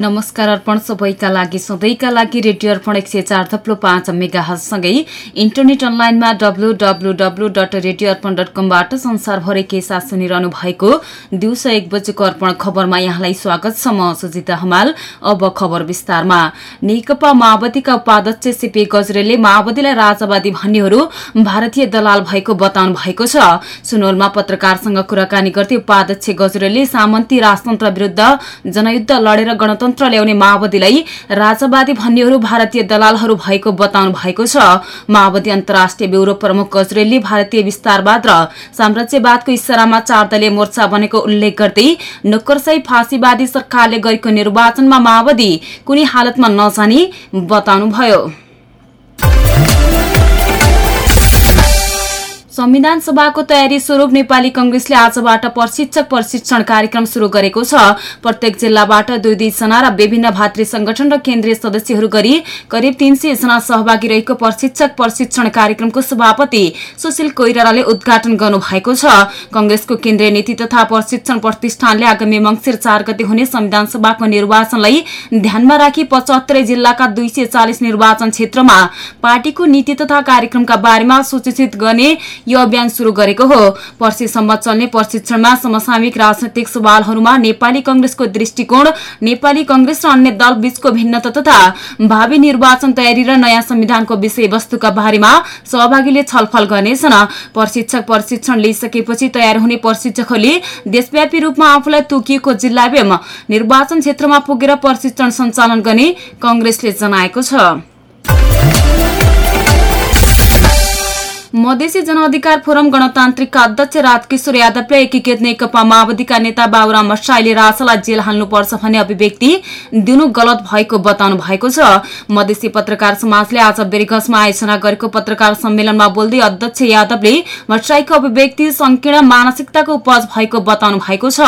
नमस्कार अर्पण सबैका लागि सधैँका लागि रेडियो अर्पण एक सय चार थप्लो पाँच मेगाहजसँगै इन्टरनेट अनलाइनमा W W W dot radio Arpan dot कमबाट संसारभरि के साथ सुनिरहनु भएको दिउँसो एक बजेको अर्पण खबरमा यहाँलाई स्वागत छ म सुजिता हमाल। अब खबर विस्तारमा। नेकपा माओवादीका उपाध्यक्ष सिपी गजरेलले माओवादीलाई राजावादी भन्नेहरू भारतीय दलाल भएको बताउनु भएको छ। सुनौलमा पत्रकारसँग कुराकानी गर्दै उपाध्यक्ष गजरेलले सामन्ती राजतन्त्र विरूद्ध जनयुद्ध लडेर गणतन्त्र गणतन्त्र ल्याउने माओवादीलाई राजावादी भन्नेहरू भारतीय दलालहरू भएको बताउनु भएको छ। माओवादी अन्तर्राष्ट्रिय ब्यूरो प्रमुख गजरेलले भारतीय विस्तारवाद र साम्राज्यवादको इसारामा चार दलीय मोर्चा बनेको उल्लेख गर्दै नोकरसाई फाँसीवादी सरकारले गरेको निर्वाचनमा माओवादी कुनै हालतमा नजाने बताउनुभयो। संविधान सभाको तयारी स्वरूप नेपाली कंग्रेसले आजबाट प्रशिक्षक प्रशिक्षण कार्यक्रम शुरू गरेको छ। प्रत्येक जिल्लाबाट दुई दुईजना र विभिन्न भातृ संगठन र केन्द्रीय सदस्यहरू गरी करिब तीन सय जना सहभागी रहेको प्रशिक्षक प्रशिक्षण कार्यक्रमको सभापति सुशील कोइरालाले उद्घाटन गर्नु भएको छ। कंग्रेसको केन्द्रीय नीति तथा प्रशिक्षण प्रतिष्ठानले आगामी मंगिर चार गते हुने संविधान सभाको निर्वाचनलाई ध्यानमा राखी पचहत्तरै जिल्लाका दुई निर्वाचन क्षेत्रमा पार्टीको नीति तथा कार्यक्रमका बारेमा सूचित गर्ने यो अभियान शुरू गरेको हो। पर्सिसम्म चल्ने प्रशिक्षणमा समसामयिक राजनैतिक सवालहरूमा नेपाली कंग्रेसको दृष्टिकोण नेपाली कंग्रेस र अन्य दल बीचको भिन्नता तथा भावी निर्वाचन तयारी र नयाँ संविधानको विषयवस्तुका बारेमा सहभागीले छलफल गर्नेछन्। प्रशिक्षक प्रशिक्षण लिइसकेपछि तयार हुने प्रशिक्षकहरूले देशव्यापी रूपमा आफूलाई तोकिएको जिल्ला एवं निर्वाचन क्षेत्रमा पुगेर प्रशिक्षण सञ्चालन गर्ने कंग्रेसले जनाएको छ। मधेसी जनअधिकार फोरम गणतान्त्रिकका अध्यक्ष राजकिशोर यादवले एकीकृत नेकपा माओवादीका नेता बाबुराम मसाईले राजालाई जेल हाल्नुपर्छ भन्ने अभिव्यक्ति दिनु गलत भएको बताउनु भएको छ। मधेसी पत्रकार समाजले आज बेरगंजमा आयोजना गरेको पत्रकार सम्मेलनमा बोल्दै अध्यक्ष यादवले मसाईको अभिव्यक्ति संकीर्ण मानसिकताको उपज भएको बताउनु भएको छ।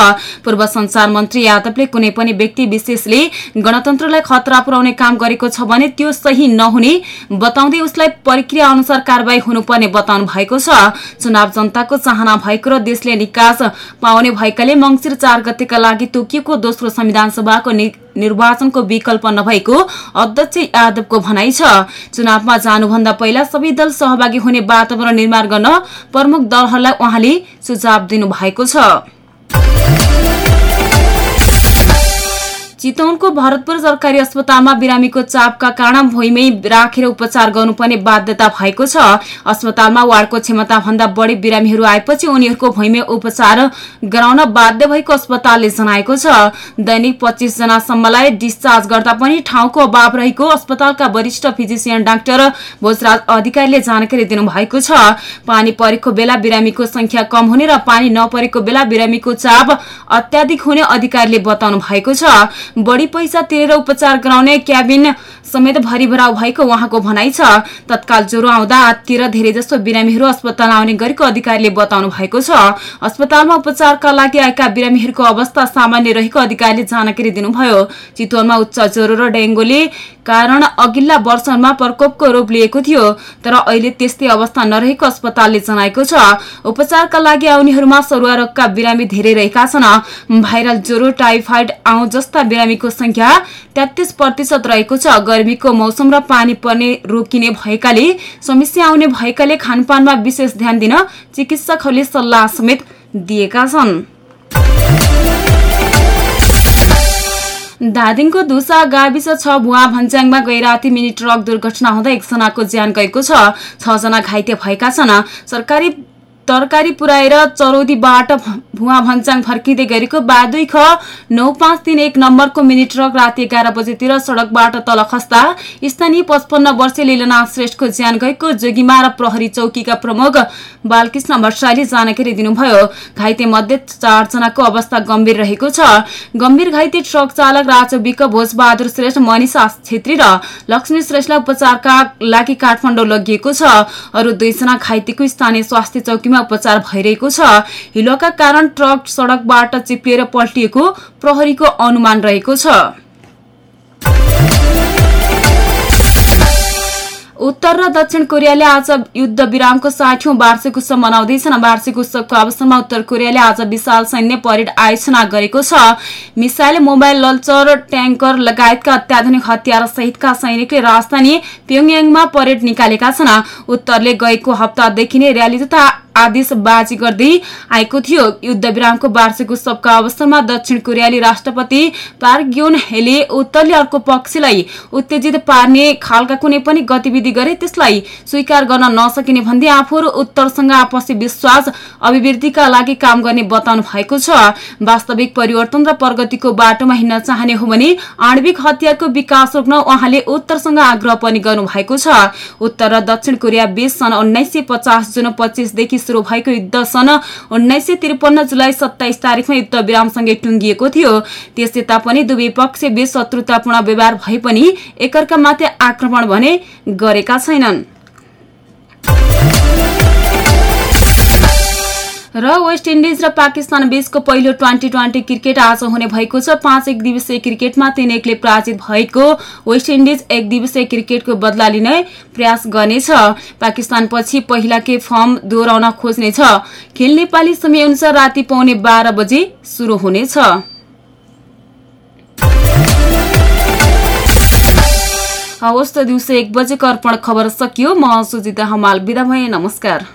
पूर्व संचार मन्त्री यादवले कुनै पनि व्यक्ति विशेषले गणतन्त्रलाई खतरा पुर्याउने काम गरेको छ भने त्यो सही नहुने बताउँदै उसलाई प्रक्रिया अनुसार कारवाही हुनुपर्ने बताउनु भएको छ। चुनाव जनताको चाहना भएको र देशले निकास पाउने भएकाले मंगिर चार गतेका लागि तोकिएको दोस्रो संविधान सभाको निर्वाचनको विकल्प नभएको अध्यक्ष यादवको भनाइ छ। चुनावमा जानुभन्दा पहिला सबै दल सहभागी हुने वातावरण निर्माण गर्न प्रमुख दलहरूलाई उहाँले सुझाव दिनुभएको छ। चितवनको भरतपुर सरकारी अस्पतालमा बिरामीको चापका कारण भुइँमै राखेर उपचार गर्नुपर्ने बाध्यता भएको छ। अस्पतालमा वार्डको क्षमता भन्दा बढी बिरामीहरू आएपछि उनीहरूको भुइँमै उपचार गराउन बाध्य भएको अस्पतालले जनाएको छ। दैनिक पच्चिस जनासम्मलाई डिस्चार्ज गर्दा पनि ठाउँको अभाव रहेको अस्पतालका वरिष्ठ फिजिसियन डाक्टर भोजराज अधिकारीले जानकारी दिनुभएको छ। पानी परेको बेला बिरामीको संख्या कम हुने र पानी नपरेको बेला बिरामीको चाप अत्याधिक हुने अधिकारीले बताउनु भएको छ। बढ़ी पैसा तिरेर उपचार गराउने क्याबिन समेत भरिभराउ भएको उहाँको भनाइ छ। तत्काल ज्वरो आउँदा आत्तिर धेरै जसो बिरामीहरू अस्पताल आउने गरेको अधिकारीले बताउनु भएको छ। अस्पतालमा उपचारका लागि आएका बिरामीहरूको अवस्था सामान्य रहेको अधिकारीले जानकारी दिनुभयो। चितवनमा उच्च ज्वरो र डेङ्गुले कारण अघिल्ला वर्षहरूमा प्रकोपको रूप लिएको थियो तर अहिले त्यस्तै अवस्था नरहेको अस्पतालले जनाएको छ। उपचारका लागि आउनेहरूमा सरुवा रोगका बिरामी धेरै रहेका छन्। भाइरल ज्वरो टाइफाइड आउँ जस्ता बिरामीको संख्या तेत्तीस प्रतिशत रहेको छ। गर्मीको मौसम र पानी पर्ने रोकिने भएकाले समस्या आउने भएकाले खानपानमा विशेष ध्यान दिन चिकित्सकहरूले सल्लाह समेत दिएका छन्। धादिङको धुसा गाविस छ भुवा भन्ज्याङमा गैराती मिनी ट्रक दुर्घटना हुँदा एकजनाको ज्यान गएको छजना घाइते भएका छन्। सरकारी तरकारी पुर्याएर चरौदीबाट भुवा भन्चाङ फर्किँदै गरेको बादुई ख नौ पाँच तिन एक नम्बरको मिनी ट्रक राति एघार बजेतिर सड़कबाट तल खस्दा स्थानीय पचपन्न वर्षीय लीलनाथ श्रेष्ठको ज्यान गएको जोगिमा र प्रहरी चौकीका प्रमुख बालकृष्ण भट्टराईले जानकारी दिनुभयो। घाइते मध्ये चारजनाको अवस्था गम्भीर रहेको छ। गम्भीर घाइते ट्रक चालक राजु विक भोजबहादुर श्रेष्ठ मनिषा छेत्री र लक्ष्मी श्रेष्ठलाई उपचारका लागि काठमाडौँ लगिएको छ। अरू दुईजना घाइतेको स्थानीय स्वास्थ्य चौकीमा उपचार भइरहेको छ। हिलोका कारण ट्रक सड़कबाट चिप्लिएर पल्टिएको प्रहरीको अनुमान रहेको छ। उत्तर र दक्षिण कोरियाले आज युद्ध विरामको साठौं वार्षिक उत्सव मनाउँदैछन्। वार्षिक उत्सवको अवसरमा उत्तर कोरियाले आज विशाल सैन्य परेड आयोजना गरेको छ। मिसाइल मोबाइल लल्चर ट्याङ्कर लगायतका अत्याधुनिक हतियार सहितका सैनिकले राजधानी प्योङयाङमा परेड निकालेका छन्। उत्तरले गएको हप्तादेखि नै र्याली तथा आदेशबाजी गर्दै आएको थियो। युद्ध विरामको वार्षिक उत्सवका अवसरमा दक्षिण कोरियाली राष्ट्रपति पार्क ग्योन हेले उत्तरले अर्को पक्षलाई उत्तेजित पार्ने खालका कुनै पनि गतिविधि गरे त्यसलाई स्वीकार गर्न नसकिने भन्दै आफूहरू उत्तरसँग आपसी विश्वास अभिवृद्धिका लागि काम गर्ने बताउनु भएको छ। वास्तविक परिवर्तन र प्रगतिको बाटोमा हिँड्न चाहने हो भने आणविक हतियारको विकास रोक्न उहाँले उत्तरसँग आग्रह पनि गर्नु भएको छ। उत्तर र दक्षिण कोरिया बीच सन् उन्नाइस सय पचास जुन पच्चिसदेखि शुरू भएको युद्ध सन् उन्नाइस सय त्रिपन्न जुलाई सत्ताइस तारिकमा युद्ध विरामसँगै टुङ्गिएको थियो। त्यसै तापनि दुवै पक्ष बीच शत्रुतापूर्ण व्यवहार भए पनि एकअर्कामाथि आक्रमण भने गरेका छैनन्। र वेस्ट इन्डिज र पाकिस्तान बीचको पहिलो ट्वेन्टी ट्वेन्टी क्रिकेट आज हुने भएको छ। पाँच एक दिवसीय क्रिकेटमा तीन एकले पराजित भएको वेस्ट इन्डिज एक दिवसीय क्रिकेटको बदला लिने प्रयास गर्नेछ। पाकिस्तानपछि पहिलाकै फर्म दोहोऱ्याउन खोज्नेछ। खेल नेपाली समयअनुसार राति पाउने बाह्र बजे सुरु हुनेछ। हवस् त दिउँसो एक बजेको अर्पण खबर सकियो। म सुजिता हमाल बिदा भए। नमस्कार।